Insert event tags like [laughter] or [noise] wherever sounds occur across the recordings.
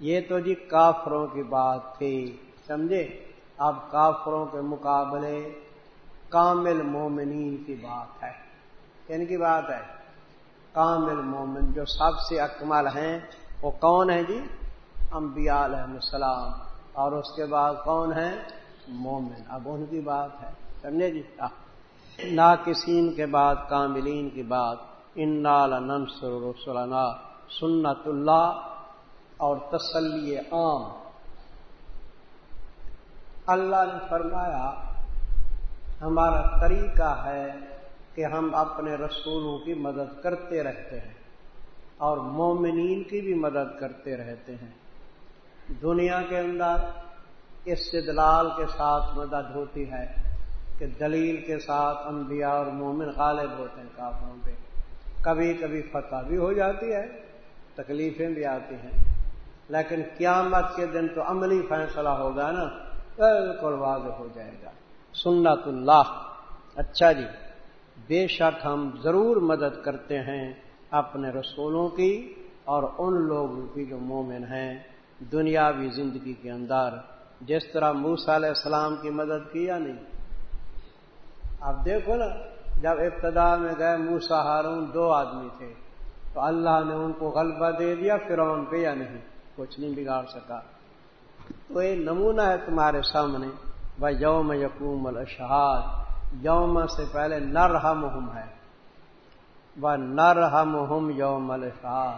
یہ تو جی کافروں کی بات تھی، سمجھے؟ اب کافروں کے مقابلے کامل مومنین کی بات ہے۔ کن کی بات ہے؟ کامل مومن جو سب سے اکمل ہیں، وہ کون ہیں جی؟ انبیاء علیہ السلام۔ اور اس کے بعد کون ہیں؟ مومن۔ اب ان کی بات ہے، سمجھے جی؟ ناکسین کے بعد کاملین کی بات۔ ان ننسر رسولنا سنت اللہ اور تسلی عام۔ اللہ نے فرمایا، ہمارا طریقہ ہے کہ ہم اپنے رسولوں کی مدد کرتے رہتے ہیں اور مومنین کی بھی مدد کرتے رہتے ہیں۔ دنیا کے اندر استدلال کے ساتھ مدد ہوتی ہے کہ دلیل کے ساتھ انبیاء اور مومن غالب ہوتے ہیں کافروں پہ۔ کبھی کبھی فتح بھی ہو جاتی ہے، تکلیفیں بھی آتی ہیں۔ لیکن قیامت کے دن تو عملی فیصلہ ہوگا نا، بالکل واضح ہو جائے گا۔ سنت اللہ۔ اچھا جی بے شک ہم ضرور مدد کرتے ہیں اپنے رسولوں کی اور ان لوگوں کی جو مومن ہیں دنیاوی زندگی کے اندر۔ جس طرح موسا علیہ السلام کی مدد کی یا نہیں؟ آپ دیکھو نا، جب ابتدا میں گئے موسا ہارون دو آدمی تھے، تو اللہ نے ان کو غلبہ دے دیا، فرعون پہ یا نہیں؟ کچھ نہیں بگاڑ سکا۔ تو یہ نمونہ ہے تمہارے سامنے۔ بھائی یوم یقوم الشہاد یوم سے پہلے نر ہم ہے۔ وہ نر ہم یوم الشہاد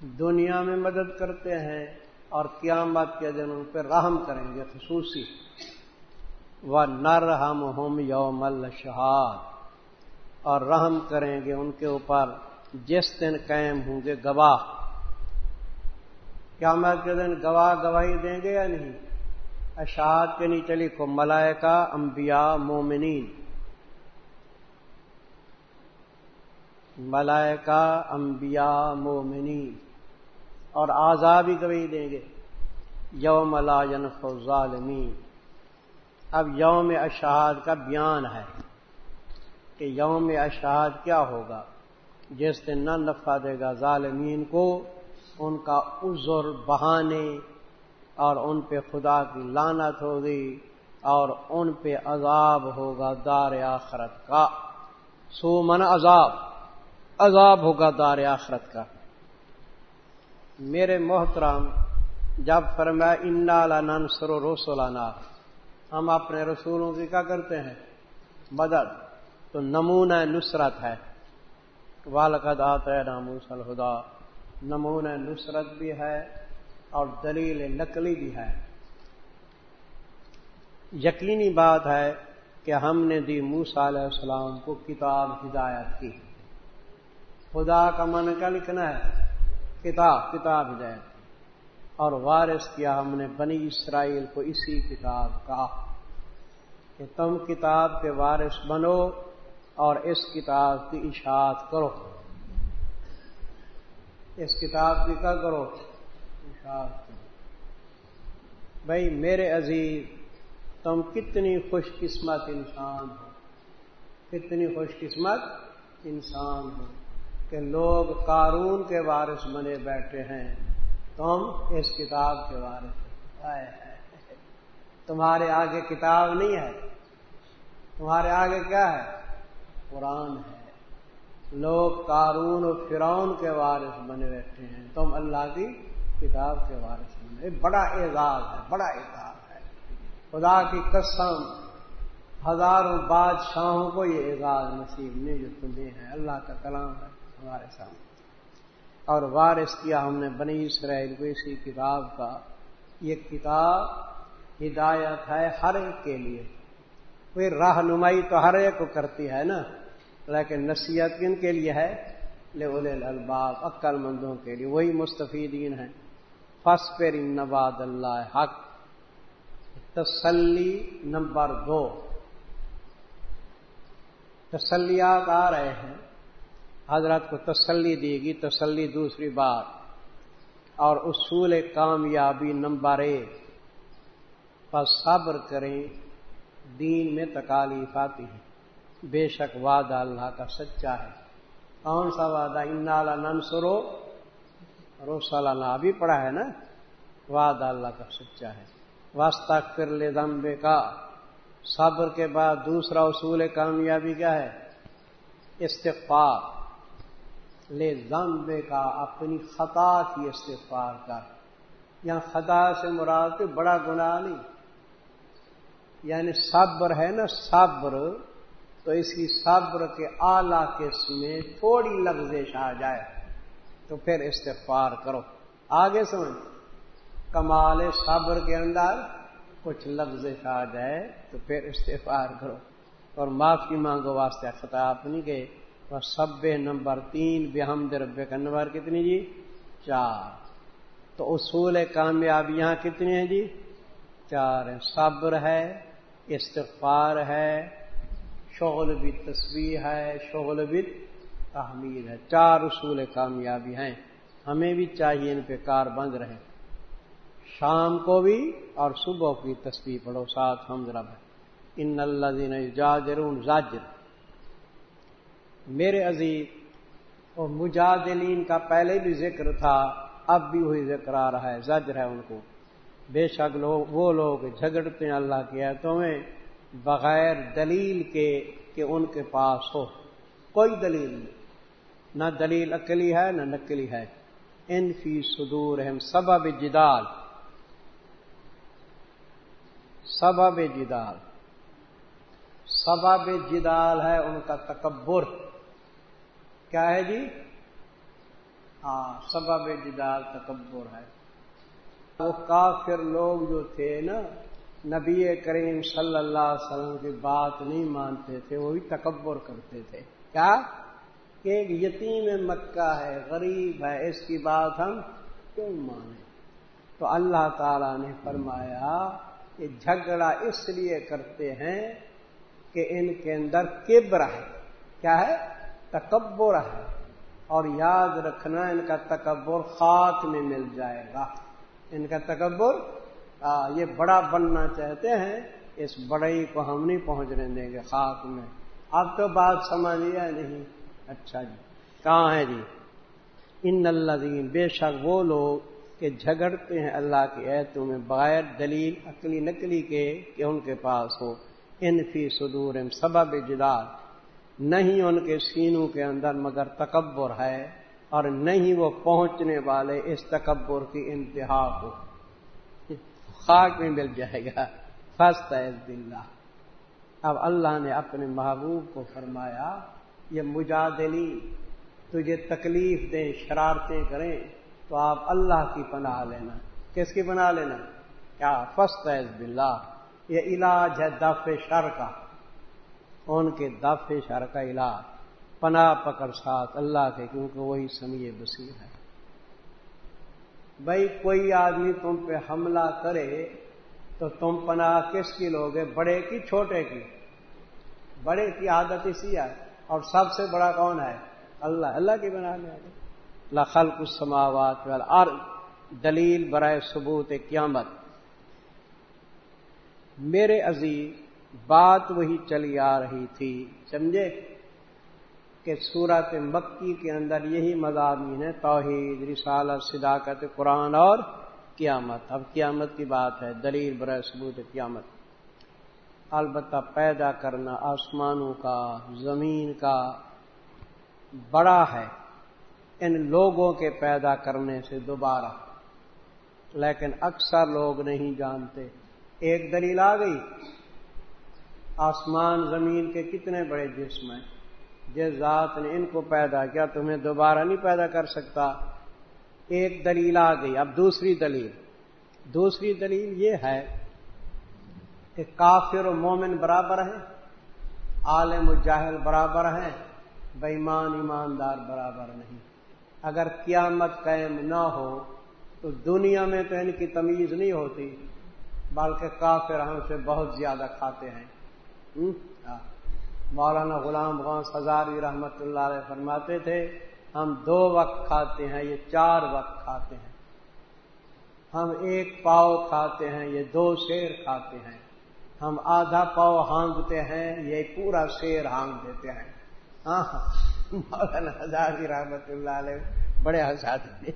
دنیا میں مدد کرتے ہیں اور قیامت کے دن ان پہ رحم کریں گے خصوصی۔ وہ نر ہم یوم الشہاد اور رحم کریں گے ان کے اوپر۔ جس دن قائم ہوں گے گواہ۔ قیامت کے دن گواہ گواہی دیں گے یا نہیں؟ اشہاد کے نیچے لکھو، ملائکہ، انبیاء، مومنین۔ ملائکہ، انبیاء، مومنین۔ اور آزادی گواہی دیں گے۔ یوم لا ینف ظالمین اب یوم اشہاد کا بیان ہے کہ یوم اشہاد کیا ہوگا؟ جس دن نہ نفع دے گا ظالمین کو ان کا عذر، بہانے اور ان پہ خدا کی لانت ہوگی اور ان پہ عذاب ہوگا دار آخرت کا۔ سو من عذاب عذاب ہوگا دار آخرت کا۔ میرے محترم، جب فرمایا، انا ننسر و رسولانا ہم اپنے رسولوں کی کیا کرتے ہیں؟ مدد۔ تو نمونہ نصرت ہے۔ والد آتا ہے ناموس الہدا نمونہ نصرت بھی ہے اور دلیل نقلی بھی ہے۔ یقینی بات ہے کہ ہم نے دی موسا علیہ السلام کو کتاب ہدایت کی۔ خدا کا من کا لکھنا ہے، کتاب کتاب ہدایت۔ اور وارث کیا ہم نے بنی اسرائیل کو اسی کتاب کا کہ تم کتاب کے وارث بنو اور اس کتاب کی اشاعت کرو۔ اس کتاب کی کیا کرو۔ بھائی، میرے عزیز، تم کتنی خوش قسمت انسان ہو۔ کتنی خوش قسمت انسان ہو کہ لوگ قارون کے وارث بنے بیٹھے ہیں۔ تم اس کتاب کے وارث تمہارے آگے کتاب نہیں ہے۔ تمہارے آگے کیا ہے؟ قرآن ہے۔ لوگ قارون و فرعون کے وارث بنے بیٹھے ہیں۔ تم اللہ کی کتاب کے وارث بنے بڑا اعزاز ہے، بڑا اعزاز ہے۔ خدا کی قسم، ہزاروں بادشاہوں کو یہ اعزاز نصیب نہیں جو تمہیں ہے۔ اللہ کا کلام ہے ہمارے سامنے۔ اور وارث کیا ہم نے بنی اسرائیل کو اسی کتاب کا۔ یہ کتاب ہدایت ہے ہر ایک کے لیے۔ کوئی رہنمائی تو ہر ایک کو کرتی ہے نا۔ لیکن نصیحت کن کے لیے ہے؟ لے الباب عقل مندوں کے لیے۔ وہی مستفیدین ہیں۔ فس پر نواد اللہ حق۔ تسلی نمبر دو۔ تسلیات آ رہے ہیں۔ حضرت کو تسلی دی گی، تسلی دوسری بات اور اصول کامیابی نمبر ایک۔ پر صبر کریں، دین میں تکالیف آتی ہے۔ بے شک وعدہ اللہ کا سچا ہے۔ کون سا وعدہ؟ ان ننسرو روسالانہ بھی پڑا ہے نا؟ وعد اللہ کا سچا ہے۔ واسطہ کر لے دمبے کا صبر کے بعد دوسرا اصول کامیابی کیا ہے؟ استغفار۔ لے دمبے کا اپنی خطا کی استغفار کا۔ یہاں خطا سے مراد کے بڑا گناہ نہیں۔ یعنی صبر ہے نا؟ صبر۔ تو اس کی صبر کے اعلی قسم میں تھوڑی لفزش آ جائے تو پھر استغفار کرو۔ آگے سمجھ۔ کمال صبر کے اندر کچھ لفظ آ جائے تو پھر استغفار کرو۔ اور معافی مانگو واسطے خطاب نہیں گئے۔ اور سب نمبر تین بحمد رب کا نمبر کتنی جی؟ چار۔ تو اصول کامیابی یہاں کتنی ہیں جی؟ چار ہیں۔ صبر ہے، استغفار ہے شغل بھی تصویر ہے، شغل بھی تحمیر ہے۔ چار اصول کامیابی ہیں۔ ہمیں بھی چاہیے ان پہ کار بند رہے۔ شام کو بھی اور صبح کی تصویر پڑھو، ساتھ ہم رب ہے ان اللہ دین جاجر زاجر۔ میرے عزیز اور مجادلین کا پہلے بھی ذکر تھا، اب بھی وہی ذکر آ رہا ہے زجر ہے ان کو۔ بے شک لوگ، وہ لوگ جھگڑتے ہیں اللہ کی آیتوں میں۔ بغیر دلیل کے کہ ان کے پاس ہو۔ کوئی دلیل نہیں۔ نہ دلیل اکلی ہے، نہ نکلی ہے۔ ان فی صدور ہم سبب جدال۔ سبب جدال۔ سبب جدال ہے ان کا تکبر۔ کیا ہے جی؟ ہاں سبب جدال تکبر ہے۔ وہ کافر لوگ جو تھے نا نبی کریم صلی اللہ علیہ وسلم کی بات نہیں مانتے تھے، وہ بھی تکبر کرتے تھے۔ کیا؟ کہ ایک یتیم مکہ ہے، غریب ہے، اس کی بات ہم کیوں مانیں؟ تو اللہ تعالی نے فرمایا کہ جھگڑا اس لیے کرتے ہیں کہ ان کے اندر کبر ہے۔ کیا ہے؟ تکبر ہے۔ اور یاد رکھنا ان کا تکبر خاک میں مل جائے گا۔ ان کا تکبر یہ بڑا بننا چاہتے ہیں، اس بڑائی کو ہم نہیں پہنچنے دیں گے خاک میں۔ اب تو بات سمجھ لیا نہیں۔ اچھا جی۔ کہاں ہے جی؟ ان اللہ دین بے شک وہ لوگ کہ جھگڑتے ہیں اللہ کی ایتوں میں بغیر دلیل عقلی نقلی کے کہ ان کے پاس ہو۔ ان فی صدور سبب جدال۔ نہیں ان کے سینوں کے اندر مگر تکبر ہے اور نہیں وہ پہنچنے والے اس تکبر کی انتہا کو۔ خاک میں مل جائے گا۔ فسط بلّہ اب اللہ نے اپنے محبوب کو فرمایا، یہ مجادلی، تجھے تکلیف دیں، شرارتیں کریں، تو آپ اللہ کی پناہ لینا۔ کس کی پناہ لینا؟ کیا؟ فسط بلّہ یہ علاج ہے دف شر کا۔ ان کے دف شر کا علاج۔ پناہ پکڑ ساتھ اللہ کے، کیونکہ وہی سمیع بصیر ہے۔ بھائی کوئی آدمی تم پہ حملہ کرے تو تم پناہ کس کی لوگے؟ بڑے کی، چھوٹے کی؟ بڑے کی عادت اسی ہے۔ اور سب سے بڑا کون ہے؟ اللہ۔ اللہ کی بنا لے لخل کچھ سماوات اور دلیل برائے ثبوت قیامت۔ میرے عزیز، بات وہی چلی آ رہی تھی۔ سمجھے؟ کہ سورت مکی کے اندر یہی مضامین ہے توحید، رسالت، صداقت، قرآن اور قیامت۔ اب قیامت کی بات ہے، دلیل برائے ثبوت قیامت۔ البتہ پیدا کرنا آسمانوں کا، زمین کا بڑا ہے۔ ان لوگوں کے پیدا کرنے سے دوبارہ۔ لیکن اکثر لوگ نہیں جانتے۔ ایک دلیل آ گئی، آسمان، زمین کے کتنے بڑے جسم ہیں۔ جس ذات نے ان کو پیدا کیا، تمہیں دوبارہ نہیں پیدا کر سکتا۔ ایک دلیل آ گئی۔ اب دوسری دلیل۔ دوسری دلیل یہ ہے کہ کافر و مومن برابر ہیں، عالم و جاہل برابر ہیں بےمان ایماندار برابر نہیں۔ اگر قیامت قائم نہ ہو، تو دنیا میں تو ان کی تمیز نہیں ہوتی، بلکہ کافر ہم سے بہت زیادہ کھاتے ہیں۔ مولانا غلام غوث ہزاری رحمت اللہ علیہ فرماتے تھے، ہم دو وقت کھاتے ہیں، یہ چار وقت کھاتے ہیں۔ ہم ایک پاؤ کھاتے ہیں، یہ دو شیر کھاتے ہیں۔ ہم آدھا پاؤ ہانگتے ہیں، یہ پورا شیر ہانگ دیتے ہیں۔ ہاں مولانا ہزاری رحمت اللہ علیہ بڑے آزاد تھے۔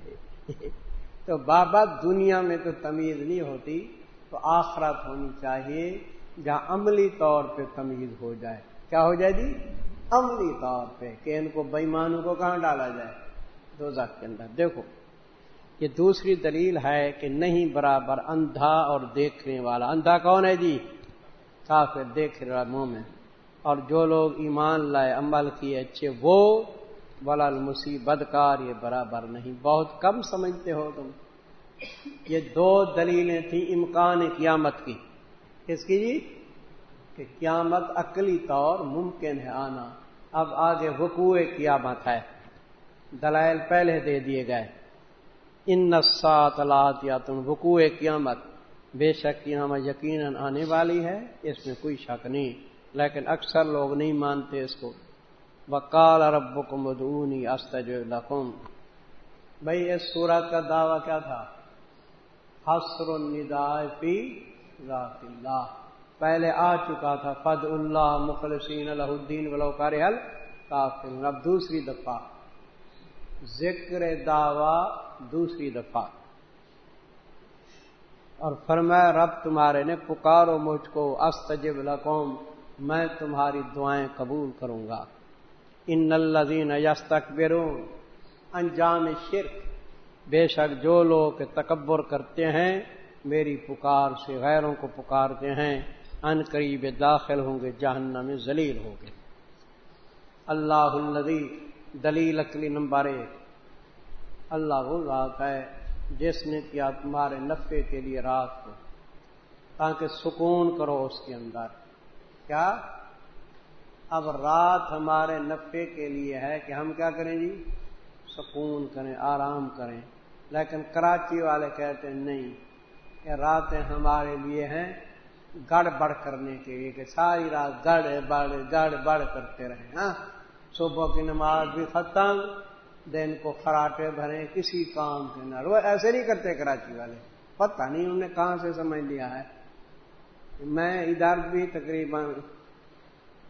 تو بابا، دنیا میں تو تمیز نہیں ہوتی، تو آخرت ہونی چاہیے، جہاں عملی طور پہ تمیز ہو جائے۔ کیا ہو جائے جی؟ عملی طور پہ کہ ان کو بےمانوں کو کہاں ڈالا جائے؟ دو کے اندر۔ دیکھو، یہ دوسری دلیل ہے کہ نہیں برابر اندھا اور دیکھنے والا۔ اندھا کون ہے جی؟ کافر، دیکھ رہا منہ میں۔ اور جو لوگ ایمان لائے، عمل کیے اچھے، وہ بلا بدکار یہ برابر نہیں۔ بہت کم سمجھتے ہو تم۔ یہ دو دلیلیں تھیں امکان قیامت کی۔ کس کی جی؟ کہ قیامت عقلی طور ممکن ہے آنا۔ اب آگے وقوع قیامت ہے۔ دلائل پہلے دے دیے گئے۔ ان نسات یا تم وقوع قیامت۔ بے شک قیامت یقیناً آنے والی ہے، اس میں کوئی شک نہیں۔ لیکن اکثر لوگ نہیں مانتے اس کو۔ وکال رب کو مدونی استج لکھم بھائی، اس سورت کا دعویٰ کیا تھا؟ حسر النداء فی ذات اللہ۔ پہلے آ چکا تھا فد اللہ مخلصین الہ الدین ولو حل کافر اب دوسری دفعہ۔ ذکر دعوی دوسری دفعہ۔ اور فرمایا، رب تمہارے نے پکارو مجھ کو، استجب لکوم میں تمہاری دعائیں قبول کروں گا۔ ان الزین یس تک انجام شرک۔ بے شک جو لوگ تکبر کرتے ہیں، میری پکار سے، غیروں کو پکارتے ہیں۔ ان قریب داخل ہوں گے، جہنم میں ذلیل ہوں گے۔ اللہ الدی دلیل اکلی نمبر ایک اللہ وہ ذات ہے جس نے کیا تمہارے نفے کے لیے رات کو، تاکہ سکون کرو اس کے اندر۔ کیا؟ اب رات ہمارے نفے کے لیے ہے کہ ہم کیا کریں جی؟ سکون کریں، آرام کریں۔ لیکن کراچی والے کہتے ہیں، نہیں کہ راتیں ہمارے لیے ہیں گڑ بڑ کرنے کے لیے کہ ساری رات گڑ بڑ گڑ بڑ کرتے رہے ہاں؟ صبح کی نماز بھی ختم، دن کو خراٹے بھرے کسی کام کے نہ وہ ایسے نہیں کرتے کراچی والے۔ پتہ نہیں انہوں نے کہاں سے سمجھ لیا ہے۔ میں ادھر بھی تقریباً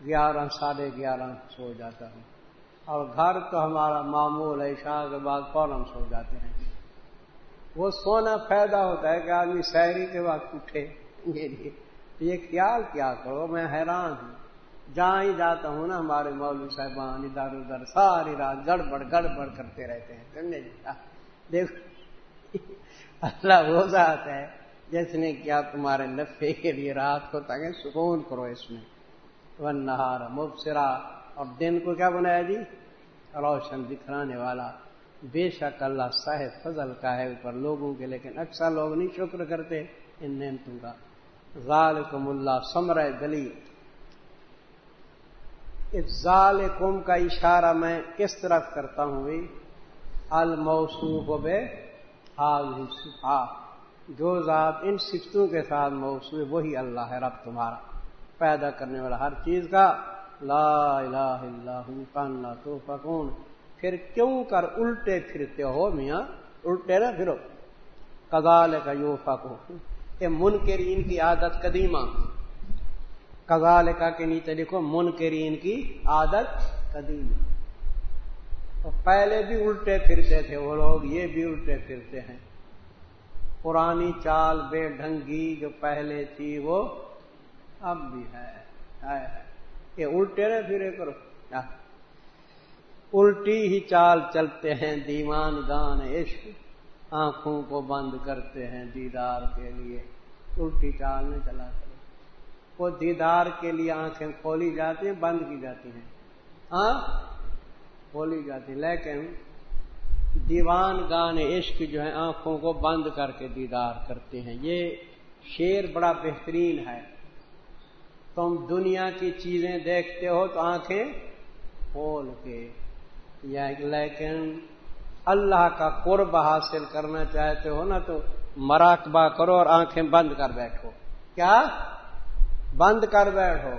گیارہ، ساڑھے گیارہ سو جاتا ہوں۔ اور گھر تو ہمارا معمول ہے، شاہ کے بعد فوراً سو جاتے ہیں۔ وہ سونا فائدہ ہوتا ہے کہ آدمی شہری کے وقت اٹھے۔ یہ خیال کیا کرو، میں حیران ہوں۔ جہاں ہی جاتا ہوں نا، ہمارے مولوی صاحبان ادھر ادھر ساری رات گڑبڑ گڑبڑ کرتے رہتے ہیں۔ کرنے دیکھ اللہ وہ ذات ہے جس نے کیا تمہارے نفے کے لیے رات کو تاکہ سکون کرو اس میں۔ ون نہار مبصرا۔ اور دن کو کیا بنایا جی؟ روشن دکھلانے والا۔ بے شک اللہ صاحب فضل کا ہے اوپر لوگوں کے، لیکن اکثر لوگ نہیں شکر کرتے۔ ان نعمتوں کا۔ ذالکم اللہ سمر دلیل۔ افزال قوم کا اشارہ میں کس طرف کرتا ہوں بھائی الموسوف بے حال جو ذات ان صفتوں کے ساتھ موصوف وہی اللہ ہے، رب تمہارا۔ پیدا کرنے والا ہر چیز کا لا الہ الا اللہ تو فکون پھر کیوں کر الٹے پھرتے ہو میاں؟ الٹے نہ پھرو۔ کزال کا یو فکو یہ منکرین کی عادت قدیمہ۔ کزال کا کے نیچے لکھو منکرین کی عادت قدیم تو پہلے بھی الٹے پھرتے تھے وہ لوگ، یہ بھی الٹے پھرتے ہیں۔ پرانی چال بے ڈھنگی جو پہلے تھی وہ اب بھی ہے یہ الٹے نہ پھرے کرو۔ الٹی ہی چال چلتے ہیں، دیوان گان عشق۔ آنکھوں کو بند کرتے ہیں دیدار کے لیے، الٹی چال میں چلا وہ دیدار کے لیے آنکھیں کھولی جاتی ہیں، بند کی جاتی ہیں۔ ہاں؟ کھولی جاتی لیکن دیوان گان عشق جو ہے آنکھوں کو بند کر کے دیدار کرتے ہیں۔ یہ شیر بڑا بہترین ہے۔ تم دنیا کی چیزیں دیکھتے ہو تو آنکھیں کھول کے۔ یا لیکن اللہ کا قرب حاصل کرنا چاہتے ہو نا تو مراقبہ کرو اور آنکھیں بند کر بیٹھو۔ کیا؟ بند کر بیٹھو۔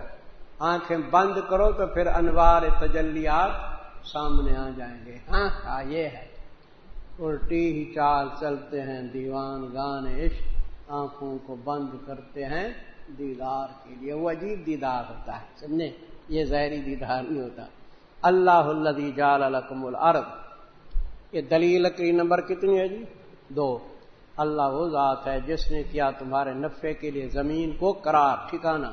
آنکھیں بند کرو تو پھر انوار تجلیات سامنے آ جائیں گے۔ ہاں ہاں یہ ہے۔ الٹی ہی چال چلتے ہیں، دیوان گان عشق آنکھوں کو بند کرتے ہیں دیدار کے لیے۔ وہ عجیب دیدار ہوتا ہے، سمجھے؟ یہ زہری دیدار نہیں ہوتا۔ اللہ الدی جال القم العرب یہ دلیل لکڑی نمبر کتنی ہے جی؟ دو۔ اللہ وہ ذات ہے جس نے کیا تمہارے نفے کے لیے زمین کو قرار ٹھکانا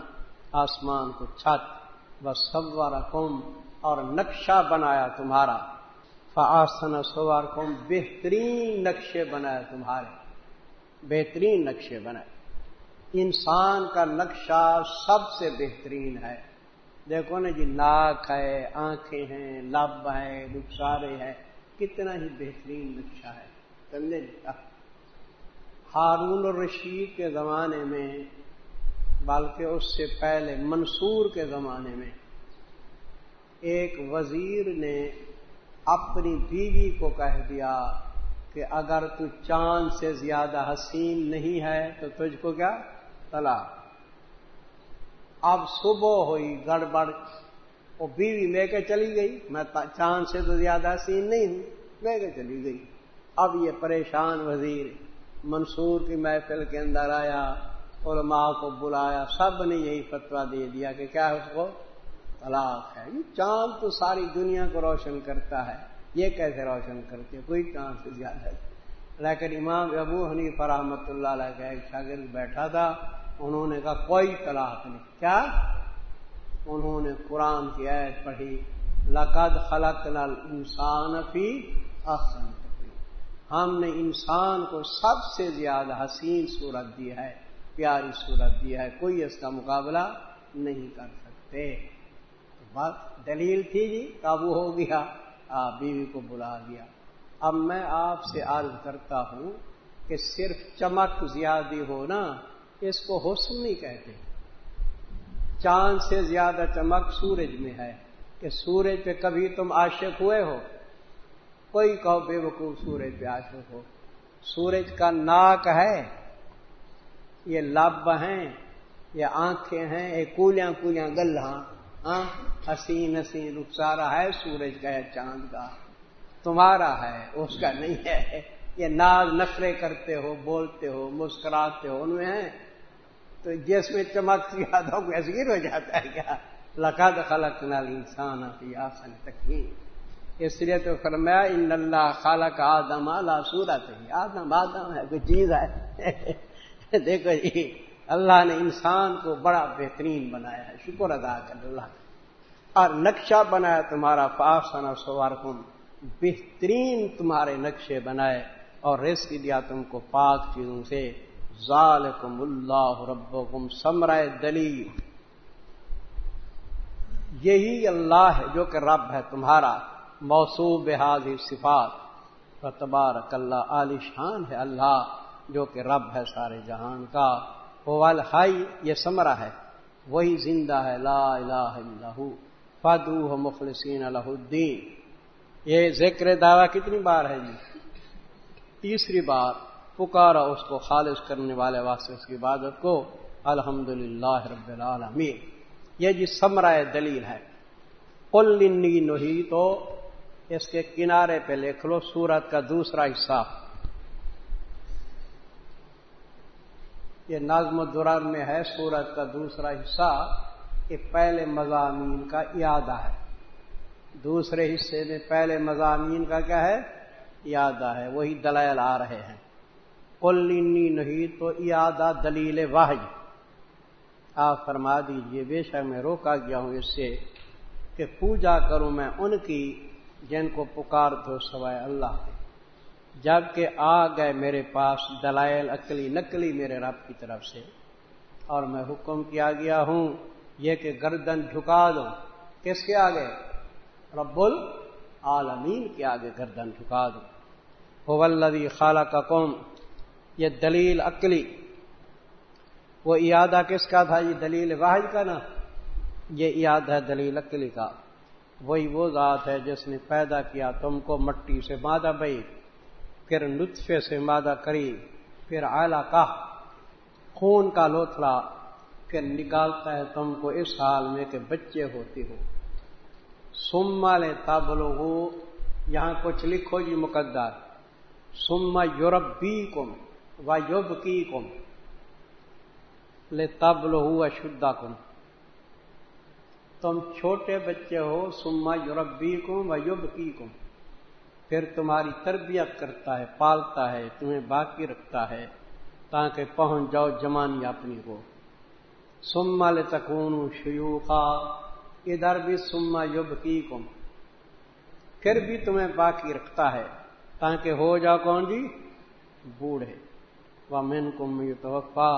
آسمان کو چھت بس سوار قوم اور نقشہ بنایا تمہارا۔ فاسن سوار قوم بہترین نقشے بنایا تمہارے۔ بہترین نقشے بنائے۔ انسان کا نقشہ سب سے بہترین ہے۔ دیکھو نا جی ناک ہے، آنکھیں ہیں، لب ہے رخسارے ہے کتنا ہی بہترین نقشہ ہے، سمجھے؟ جی ہارون الرشید کے زمانے میں، بلکہ اس سے پہلے منصور کے زمانے میں، ایک وزیر نے اپنی بیوی کو کہہ دیا کہ اگر تو چاند سے زیادہ حسین نہیں ہے تو تجھ کو کیا؟ تلا اب صبح ہوئی، گڑبڑ۔ وہ بیوی لے کے چلی گئی۔ میں چاند سے تو زیادہ حسین نہیں ہوں۔ لے کے چلی گئی۔ اب یہ پریشان وزیر منصور کی محفل کے اندر آیا، علماء کو بلایا، سب نے یہی فتوا دے دیا کہ کیا اس کو؟ طلاق ہے۔ یہ چاند تو ساری دنیا کو روشن کرتا ہے۔ یہ کیسے روشن کرتے کوئی چاند سے زیادہ لیکن امام ابو حنی فرحمت اللہ علیہ کا ایک شاگرد بیٹھا تھا۔ انہوں نے کہا، کوئی طلاق نہیں۔ کیا؟ انہوں نے قرآن کی عید پڑھی، لقد خلق نل انسان فی احسن ہم نے انسان کو سب سے زیادہ حسین صورت دی ہے، پیاری صورت دی ہے، کوئی اس کا مقابلہ نہیں کر سکتے۔ بات دلیل تھی جی قابو ہو گیا آپ بیوی کو بلا دیا۔ اب میں آپ سے عرض کرتا ہوں کہ صرف چمک زیادہ ہو نا، اس کو حسن نہیں کہتے۔ چاند سے زیادہ چمک سورج میں ہے کہ سورج پہ کبھی تم عاشق ہوئے ہو۔ کوئی کہو بے وقوف سورج پہ عاشق ہو۔ سورج کا ناک ہے۔ یہ لب ہیں، یہ آنکھیں ہیں، یہ کولیاں کولیاں گلہاں۔ ہاں حسین حسین رخسارا ہے سورج کا ہے چاند کا۔ تمہارا ہے، اس کا نہیں ہے۔ یہ ناز نخرے کرتے ہو، بولتے ہو، مسکراتے ہو، ان میں ہیں۔ تو جس میں چمک یاد ہو ازگیر ہو جاتا ہے۔ کیا؟ لقد خلق نال انسان فی آسن تکوین۔ اس لیے تو فرمایا، ان اللہ خالق آدم اعلی صورت ہے آدم آدم ہے، کوئی چیز ہے۔ [laughs] دیکھو جی اللہ نے انسان کو بڑا بہترین بنایا ہے۔ شکر ادا کر اللہ۔ اور نقشہ بنایا تمہارا فاسن سوار کم بہترین تمہارے نقشے بنائے اور رزق دیا تم کو پاک چیزوں سے۔ ذالکم اللہ ربکم سمرائے دلیل۔ یہی اللہ ہے جو کہ رب ہے تمہارا، موصوب بحاظ صفات۔ تبارک اللہ، عالی شان ہے اللہ جو کہ رب ہے سارے جہان کا۔ ہائی یہ سمرا ہے، وہی زندہ ہے، لا الہ الا فدو مخلصین الہ الدین۔ یہ ذکر دعویٰ کتنی بار ہے جی؟ تیسری بار۔ پکارا اس کو خالص کرنے والے واسطے اس کی عبادت کو الحمد رب العالمین۔ یہ جی سمرائے دلیل ہے۔ کل نہی تو اس کے کنارے پہ لکھ لو سورت کا دوسرا حصہ۔ یہ نظم درر میں ہے، سورت کا دوسرا حصہ۔ یہ پہلے مضامین کا یادہ ہے۔ دوسرے حصے میں پہلے مضامین کا کیا ہے؟ یادہ ہے۔ وہی دلائل آ رہے ہیں۔ کلینی نہیں تو یادہ دلیل واحد۔ آپ فرما دیجیے، بے شک میں روکا گیا ہوں اس سے کہ پوجا کروں میں ان کی جن کو پکار دو سوائے اللہ کے۔ جبکہ آ گئے میرے پاس دلائل اکلی نکلی میرے رب کی طرف سے۔ اور میں حکم کیا گیا ہوں، یہ کہ گردن جھکا دو۔ کس کے آگے؟ رب العالمین کے آگے گردن جھکا دو۔ ولدی خالہ کا قوم یہ دلیل عقلی۔ وہ ایادہ کس کا تھا؟ یہ دلیل واحد کا نا۔ یہ یاد ہے دلیل عقلی کا۔ وہی وہ ذات ہے جس نے پیدا کیا، تم کو مٹی سے مادہ بئی، پھر نطفے سے مادہ کری، پھر آلہ کا خون کا لوتھڑا، پھر نکالتا ہے تم کو اس حال میں کہ بچے ہوتی ہو۔ سما لے تابلو ہو یہاں کچھ لکھو جی مقدر سما یورپ بی کم و یوب کی کم لے تبلو ہو اشدا کم تم چھوٹے بچے ہو سما یورپ بی کم و یوب کی کم پھر تمہاری تربیت کرتا ہے، پالتا ہے، تمہیں باقی رکھتا ہے تاکہ پہنچ جاؤ جمانی اپنی کو۔ سما لتکون شیوخا ادھر بھی سما یوب کی کم پھر بھی تمہیں باقی رکھتا ہے تاکہ ہو جاؤ کون جی؟ بوڑھے۔ و من کم توفا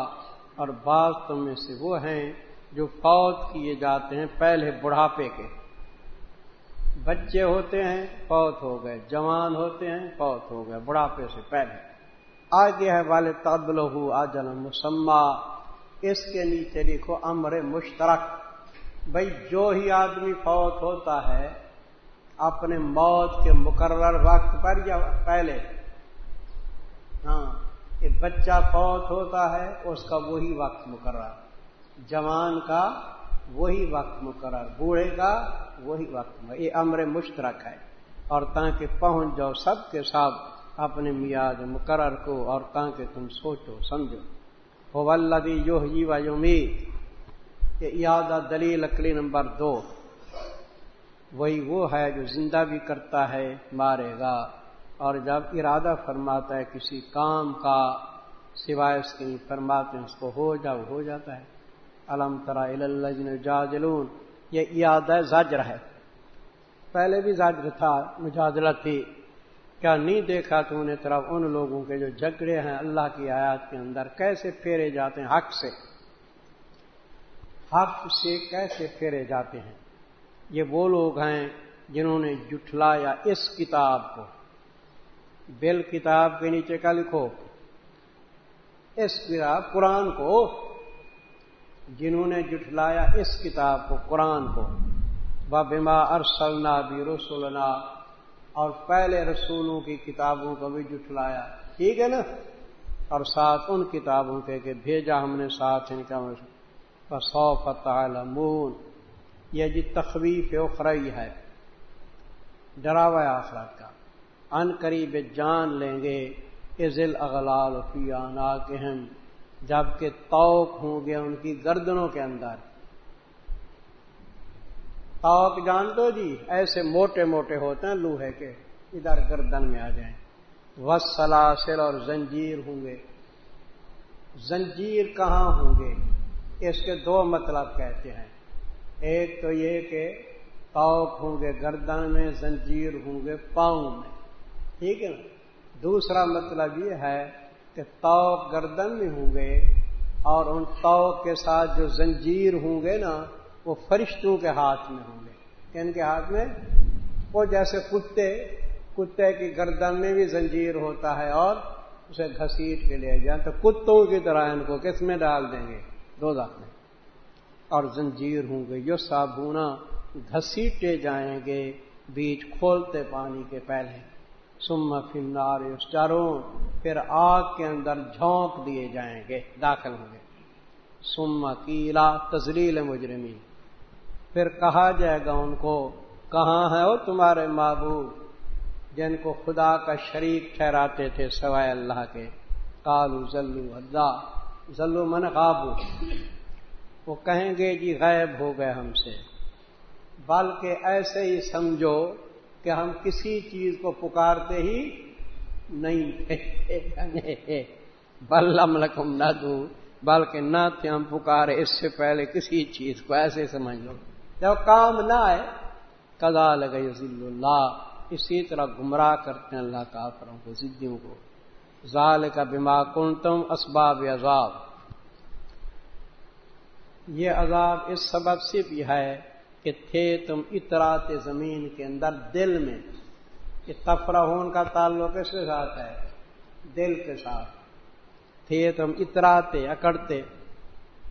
اور بعض تم میں سے وہ ہیں جو فوت کیے جاتے ہیں پہلے بڑھاپے کے۔ بچے ہوتے ہیں، فوت ہو گئے۔ جوان ہوتے ہیں، فوت ہو گئے۔ بڑھاپے سے پہلے۔ آگے ہے، والے تبل ہو آجل مسمہ اس کے نیچے لکھو امر مشترک۔ بھائی جو ہی آدمی فوت ہوتا ہے، اپنے موت کے مقرر وقت پر یا پہلے؟ ہاں۔ کہ بچہ فوت ہوتا ہے، اس کا وہی وقت مقرر۔ جوان کا وہی وقت مقرر، بوڑھے کا وہی وقت یہ امر مشترک ہے۔ اور تاکہ پہنچ جاؤ سب کے ساتھ اپنے میاد مقرر کو اور تاکہ تم سوچو، سمجھو۔ ہو ولدی یو جی و یومید یہ یادہ دلیل لکڑی نمبر دو۔ وہی وہ ہے جو زندہ بھی کرتا ہے، مارے گا۔ اور جب ارادہ فرماتا ہے کسی کام کا سوائے اس کے فرماتے ہیں، اس کو ہو جاؤ ہو جاتا ہے۔ علم ترا جاجلون یہ یاد ہے زاجر ہے۔ پہلے بھی زاجر تھا، مجادلہ تھی۔ کیا نہیں دیکھا تو انہیں طرف ان لوگوں کے جو جھگڑے ہیں اللہ کی آیات کے اندر، کیسے پھیرے جاتے ہیں حق سے؟ حق سے کیسے پھیرے جاتے ہیں؟ یہ وہ لوگ ہیں جنہوں نے جٹلایا اس کتاب کو۔ بل کتاب کے نیچے کا لکھو۔ اس کتاب، قرآن کو، جنہوں نے جٹلایا اس کتاب کو، قرآن کو۔ بما ارسلنا بھی رسولنا اور پہلے رسولوں کی کتابوں کو بھی جٹلایا ٹھیک ہے نا؟ اور ساتھ ان کتابوں کے کہ بھیجا ہم نے ساتھ ان کا۔ سو فتح یہ جی تخویف اخرئی ہے۔ ڈراوا آخرات کا۔ ان قریب جان لیں گے عزل اغلال فی آنا کے ہم جبکہ توق ہوں گے ان کی گردنوں کے اندر۔ توق جان دو جی؟ ایسے موٹے موٹے ہوتے ہیں لوہے کے، ادھر گردن میں آ جائیں۔ وس سلاسل اور زنجیر ہوں گے۔ زنجیر کہاں ہوں گے؟ اس کے دو مطلب کہتے ہیں۔ ایک تو یہ کہ توق ہوں گے گردن میں، زنجیر ہوں گے پاؤں میں۔ ٹھیک ہے نا؟ دوسرا مطلب یہ ہے کہ توق گردن میں ہوں گے اور ان توق کے ساتھ جو زنجیر ہوں گے نا، وہ فرشتوں کے ہاتھ میں ہوں گے۔ ان کے ہاتھ میں؟ وہ جیسے کتے کتے کی گردن میں بھی زنجیر ہوتا ہے اور اسے گھسیٹ کے لے جائیں۔ تو کتوں کی طرح ان کو کس میں ڈال دیں گے؟ دو میں۔ اور زنجیر ہوں گے۔ جو صابونا گھسیٹے جائیں گے بیچ کھولتے پانی کے پہلے۔ سم فنار چاروں پھر آگ کے اندر جھونک دیے جائیں گے، داخل ہوں گے۔ سم کیلا تزلیل مجرمی پھر کہا جائے گا ان کو، کہاں ہے وہ تمہارے معبود؟ جن کو خدا کا شریک ٹھہراتے تھے سوائے اللہ کے۔ کالو ذلو اللہ ذلو من قابو وہ کہیں گے جی غائب ہو گئے ہم سے۔ بلکہ ایسے ہی سمجھو کہ ہم کسی چیز کو پکارتے ہی نہیں بلم لکم نہ دوں بلکہ نہ تھے ہم پکارے، اس سے پہلے کسی چیز کو ایسے سمجھ لو۔ جب کام نہ آئے کدا لگے ضلع اللہ۔ اسی طرح گمراہ کرتے ہیں اللہ کافروں کو ضدیوں کو۔ ظال کا بیما کن تم اسباب عذاب۔ یہ عذاب اس سبب سے بھی ہے کہ تھے تم اطراط زمین کے اندر دل میں، کہ تفرحون کا تعلق کس کے ساتھ ہے؟ دل کے ساتھ۔ تھے تم اطراتے اکڑتے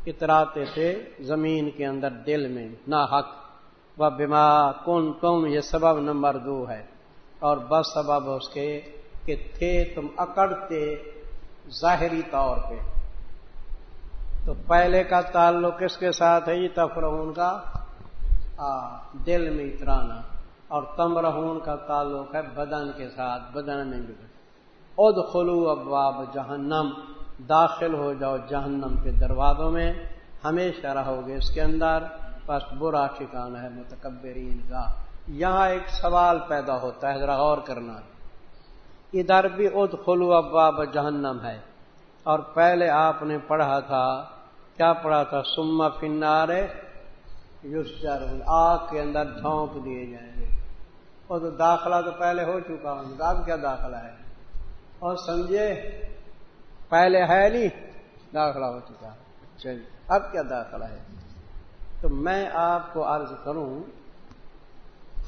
اطراتے تھے زمین کے اندر دل میں نہ حق۔ و بیما کن تم یہ سبب نمبر دو ہے۔ اور بس سبب اس کے کہ تھے تم اکڑتے ظاہری طور پہ۔ تو پہلے کا تعلق کس کے ساتھ ہے؟ یہ تفرحون کا دل میں اترانا اور تمرہون کا تعلق ہے بدن کے ساتھ، بدن میں بھی اد خلو ابواب جہنم، داخل ہو جاؤ جہنم کے دروازوں میں۔ ہمیشہ رہو گے اس کے اندر۔ بس برا ٹھکانا ہے متکبرین کا۔ یہاں ایک سوال پیدا ہوتا ہے، ذرا غور کرنا۔ ادھر بھی اد خلو اباب جہنم ہے۔ اور پہلے آپ نے پڑھا تھا، کیا پڑھا تھا؟ سما فنارے آگ کے اندر جھونک دیے جائیں گے۔ وہ تو داخلہ تو پہلے ہو چکا ہوں۔ اب کیا داخلہ ہے؟ اور سمجھے؟ پہلے ہے نہیں، داخلہ ہو چکا۔ چلیے، اب کیا داخلہ ہے؟ تو میں آپ کو عرض کروں،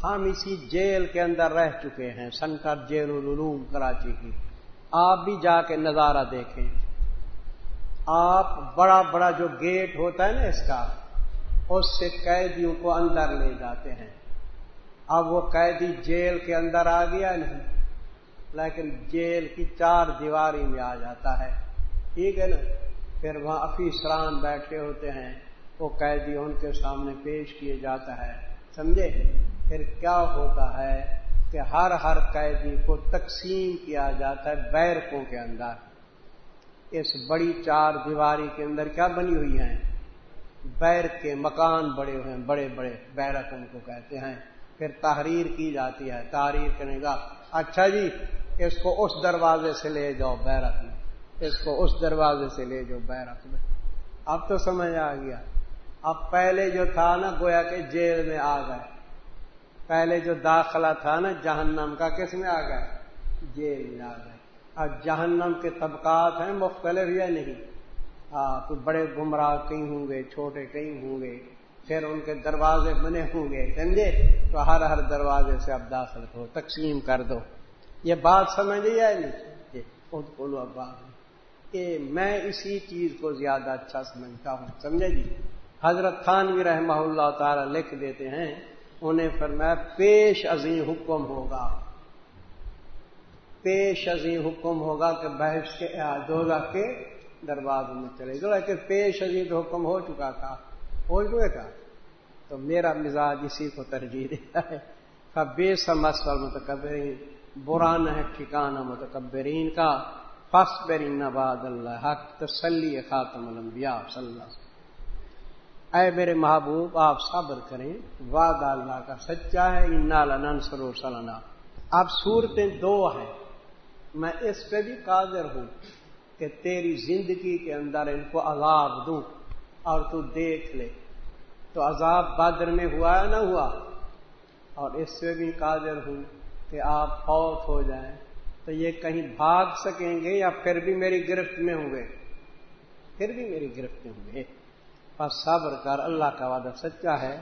ہم اسی جیل کے اندر رہ چکے ہیں سنکر جیل العلوم، کراچی کی۔ آپ بھی جا کے نظارہ دیکھیں۔ آپ بڑا بڑا جو گیٹ ہوتا ہے نا اس کا اس سے قیدیوں کو اندر لے جاتے ہیں۔ اب وہ قیدی جیل کے اندر آ گیا نہیں، لیکن جیل کی چار دیواری میں آ جاتا ہے۔ ٹھیک ہے نا؟ پھر وہاں افیسران بیٹھے ہوتے ہیں، وہ قیدی ان کے سامنے پیش کیے جاتا ہے۔ سمجھے؟ پھر کیا ہوتا ہے کہ ہر ہر قیدی کو تقسیم کیا جاتا ہے بیرکوں کے اندر۔ اس بڑی چار دیواری کے اندر کیا بنی ہوئی ہیں؟ بیرک کے مکان بڑے ہوئے ہیں، بڑے بڑے بیرک ان کو کہتے ہیں۔ پھر تحریر کی جاتی ہے، تحریر کرنے گا اچھا جی اس کو اس دروازے سے لے جاؤ بیرک میں اس کو اس دروازے سے لے جاؤ بیرک میں اب تو سمجھ آ گیا۔ اب پہلے جو تھا نا، گویا کہ جیل میں آ گئے۔ پہلے جو داخلہ تھا نا، جہنم کا کس میں آ گئے؟ جیل میں آ گئے۔ اب جہنم کے طبقات ہیں، مختلف یا نہیں؟ تو بڑے گمراہ کئی ہوں گے، چھوٹے کئی ہوں گے، پھر ان کے دروازے بنے ہوں گے، سمجھے؟ تو ہر ہر دروازے سے اب داخل ہو، تقسیم کر دو۔ یہ بات سمجھ لیا نہیں؟ جی، خود بولو اب بات۔ کہ میں اسی چیز کو زیادہ اچھا سمجھتا ہوں، سمجھے جی؟ حضرت خان بھی رحمہ اللہ تعالی لکھ دیتے ہیں، انہیں پھر میں پیش عظیم حکم ہوگا۔ پیش عظیم حکم ہوگا کہ بحث کے دوزہ کے دروازوں میں چلے گا لیکن پیش عظیم حکم ہو چکا تھا، ہو چکے تھا۔ تو میرا مزاج اسی کو ترجیح دیتا ہے۔ بے سمس اور متکبرین، برا نہ ہے ٹھکانا متکبرین کا۔ فس برین نباد اللہ حق، تسلی خاتم الانبیاء صلی اللہ اے میرے محبوب، آپ صبر کریں۔ وعدہ اللہ کا سچا ہے، انا لنن سرو سلنا۔ اب صورتیں دو ہیں۔ میں اس پہ بھی قادر ہوں۔ کہ تیری زندگی کے اندر ان کو عذاب دوں اور تو دیکھ لے۔ تو عذاب بدر میں ہوا ہے نہ ہوا؟ اور اس سے بھی قادر ہوں کہ آپ فوت ہو جائیں۔ تو یہ کہیں بھاگ سکیں گے یا پھر بھی میری گرفت میں ہوں گے؟ پھر بھی میری گرفت میں ہوں گے۔ بس صبر کر، اللہ کا وعدہ سچا ہے۔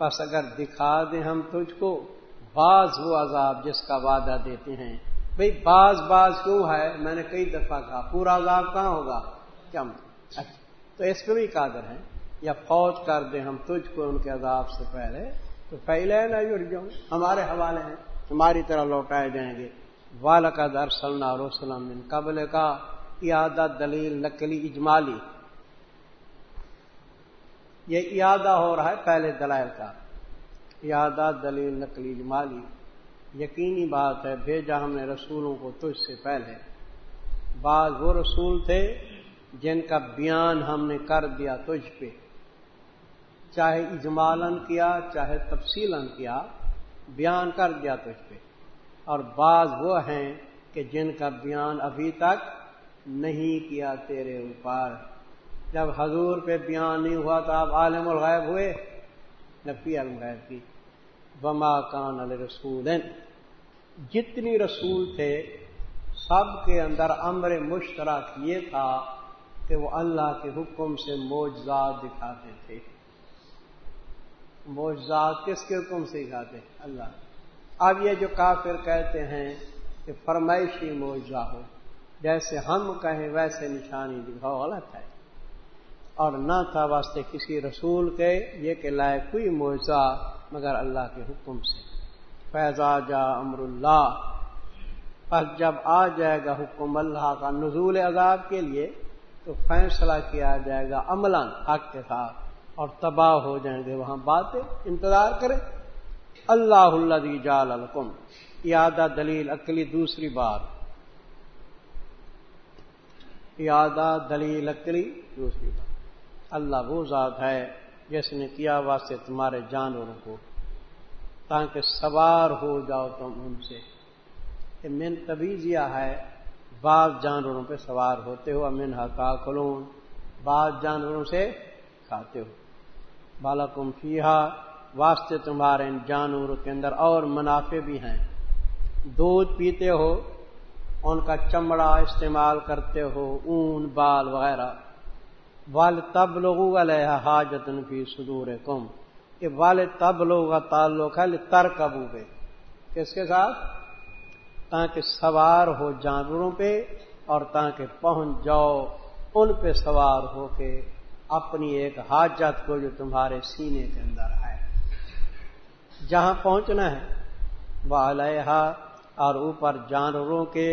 بس اگر دکھا دیں ہم تجھ کو بعض وہ عذاب جس کا وعدہ دیتے ہیں۔ بھئی بعض بعض کیوں ہے؟ میں نے کئی دفعہ کہا، پورا عذاب کہاں ہوگا؟ کیا اچھا تو اس پہ بھی قادر ہیں، یا فوج کر دیں ہم تجھ کو ان کے عذاب سے پہلے، تو پہلے نہ جڑ جاؤں۔ ہمارے حوالے ہیں، ہماری طرح لوٹائے جائیں گے۔ والا کا در سلنا ان قبل کا ایادہ دلیل، نقلی، اجمالی۔ یہ ایادہ ہو رہا ہے پہلے دلائل کا۔ ایادہ دلیل، نقلی، اجمالی۔ یقینی بات ہے، بھیجا ہم نے رسولوں کو تجھ سے پہلے۔ بعض وہ رسول تھے جن کا بیان ہم نے کر دیا تجھ پہ۔ چاہے اجمالن کیا، چاہے تفصیل کیا، بیان کر دیا تجھ پہ۔ اور بعض وہ ہیں کہ جن کا بیان ابھی تک نہیں کیا تیرے اوپر۔ جب حضور پہ بیان نہیں ہوا تو آپ عالم الغیب ہوئے نفی الغیب کی۔ بما کان علیہ رسول جتنی رسول تھے، سب کے اندر امر مشترک یہ تھا کہ وہ اللہ کے حکم سے موجزات دکھاتے تھے۔ موجزات کس کے حکم سے دکھاتے اللہ۔ اب یہ جو کافر کہتے ہیں کہ فرمائشی موجہ ہو، جیسے ہم کہیں ویسے نشانی دکھاؤ، غلط ہے۔ اور نہ تھا واسطے کسی رسول کے یہ کہ لائے کوئی معجزہ مگر اللہ کے حکم سے۔ فیضا جا امر اللہ پس جب آ جائے گا حکم اللہ کا نزول عذاب کے لیے، تو فیصلہ کیا جائے گا عمل حق کے ساتھ، اور تباہ ہو جائیں گے وہاں باتیں، انتظار کریں۔ اللہ اللہ جال الکم یادہ دلیل اکلی دوسری بار۔ یادہ دلیل اکلی دوسری بار۔ اللہ وہ ذات ہے جس نے کیا واسطے تمہارے جانوروں کو؟ تاکہ سوار ہو جاؤ تم ان سے۔ من تبیزیا ہے، بعض جانوروں پہ سوار ہوتے ہو امن کا کلون بعض جانوروں سے کھاتے ہو۔ بالکم فیحا واسطے تمہارے ان جانوروں کے اندر اور منافع بھی ہیں۔ دودھ پیتے ہو، ان کا چمڑا استعمال کرتے ہو، اون، بال وغیرہ۔ وال تب لوگوں علیہ حاجت فی صدور کم یہ وال تب لوگوں کا تعلق ہے تر کبو پہ کس کے ساتھ؟ تاکہ سوار ہو جانوروں پہ اور تاکہ پہنچ جاؤ، ان پہ سوار ہو کے اپنی ایک حاجت کو جو تمہارے سینے کے اندر ہے۔ جہاں پہنچنا ہے، وہ علیہ اور اوپر جانوروں کے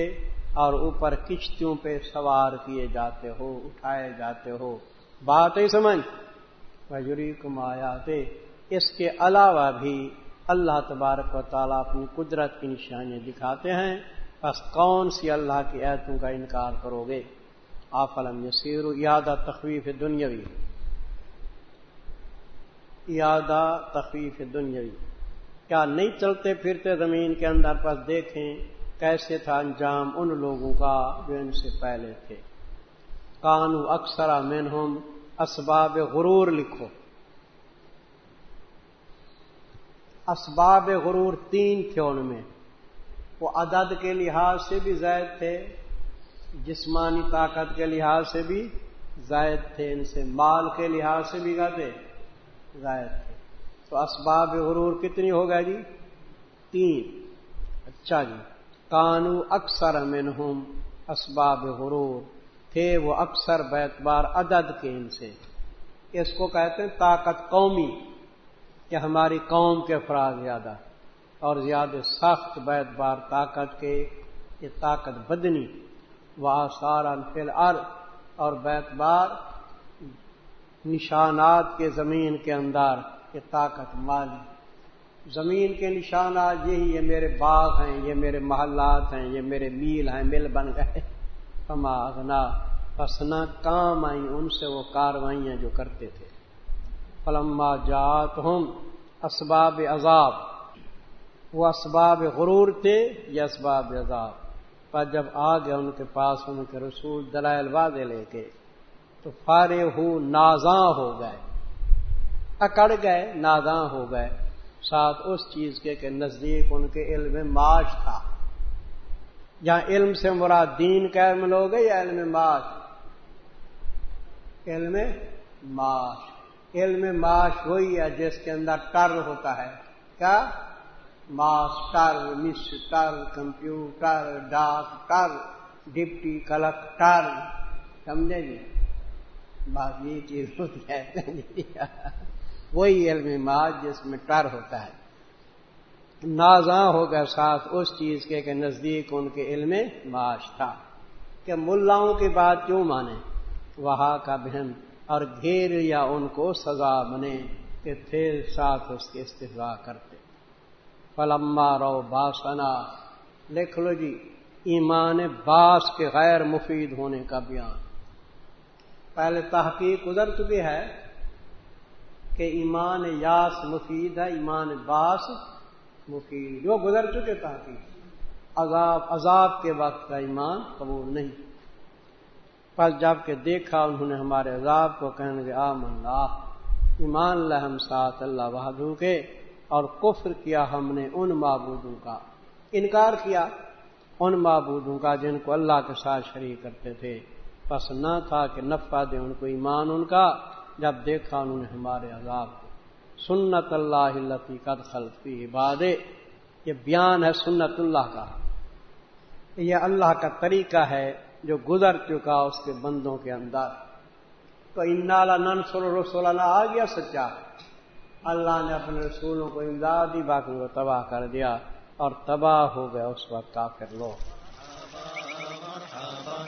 اور اوپر کشتیوں پہ سوار کیے جاتے ہو، اٹھائے جاتے ہو۔ بات ہی سمجھ؟ وجری کمایا اس کے علاوہ بھی اللہ تبارک و تعالیٰ اپنی قدرت کی نشانیاں دکھاتے ہیں۔ بس کون سی اللہ کی ایتوں کا انکار کرو گے؟ آفلم یسیر یادہ تخویف دنیاوی۔ یادہ تخفیف دنیاوی۔ کیا نہیں چلتے پھرتے زمین کے اندر؟ پس دیکھیں۔ کیسے تھا انجام ان لوگوں کا جو ان سے پہلے تھے۔ کانو اکثر منہم اسباب غرور لکھو۔ اسباب غرور تین تھے ان میں۔ وہ عدد کے لحاظ سے بھی زائد تھے، جسمانی طاقت کے لحاظ سے بھی زائد تھے، ان سے مال کے لحاظ سے بھی گاتے زائد تھے۔ تو اسباب غرور کتنی ہو گئے جی؟ تین۔ اچھا جی۔ کانو اکثر منہم اسباب غرور، تھے وہ اکثر بیتبار عدد کے ان سے۔ اس کو کہتے ہیں طاقت قومی، کہ ہماری قوم کے افراد زیادہ اور زیادہ سخت بیت بار طاقت کے، یہ طاقت بدنی وہ سارا فل اور بیت بار نشانات کے زمین کے اندر یہ طاقت مالی۔ زمین کے نشانات یہی یہ میرے باغ ہیں، یہ میرے محلات ہیں، یہ میرے میل ہیں مل بن گئے۔ کما اگنا پسنا کام آئیں، ان سے وہ کاروائیاں جو کرتے تھے۔ فلما جات ہم اسباب عذاب۔ وہ اسباب غرور تھے یا اسباب عذاب؟ پر جب آ گیا ان کے پاس، ان کے رسول دلائل وعدے لے کے، تو فارے ہو، نازاں ہو گئے۔ اکڑ گئے، نازاں ہو گئے۔ ساتھ اس چیز کے کہ نزدیک ان کے علم معاش تھا۔ یا علم سے مراد دین کا علم لوگ یا علم معاش؟ علم معاش۔ علم معاش وہی ہے جس کے اندر ٹر ہوتا ہے۔ کیا؟ Master mister computer doctor deputy collector, سمجھے جی؟ بات یہ چیز ہوتی ہے۔ وہی علم معاش جس میں ٹر ہوتا ہے۔ نازاں ہو گیا ساتھ اس چیز کے کہ نزدیک ان کے علم معاش تھا۔ کہ ملاؤں کی بات کیوں مانے؟ وہاں کا بہن اور گھیر یا ان کو سزا بنے کہ پھر ساتھ اس کے استفا کرتے۔ پلما رو باسنا۔ لکھ لو جی ایمان باس کے غیر مفید ہونے کا بیان۔ پہلے تحقیق گزر چکی ہے۔ کہ ایمان یاس مفید ہے، ایمان باس مفید۔ جو گزر چکے تحقیق عذاب عذاب کے وقت کا ایمان قبول نہیں۔ پس جبکہ دیکھا انہوں نے ہمارے عذاب کو، کہنے گے آم اللہ ایمان لہم ساتھ، اللہ بہادر کے اور کفر کیا ہم نے ان معبودوں کا، انکار کیا ان معبودوں کا جن کو اللہ کے ساتھ شریک کرتے تھے۔ پس نہ تھا کہ نفع دے ان کو ایمان ان کا۔ جب دیکھا انہوں نے ہمارے عذاب کو۔ سنت اللہ لطی قد خلفی عباد یہ بیان ہے سنت اللہ کا۔ یہ اللہ کا طریقہ ہے جو گزر چکا اس کے بندوں کے اندر۔ تو انالا نن سر رسول آ گیا سچا۔ اللہ نے اپنے رسولوں کو امدادی باقی کو تباہ کر دیا اور تباہ ہو گیا اس وقت کافر لوگ۔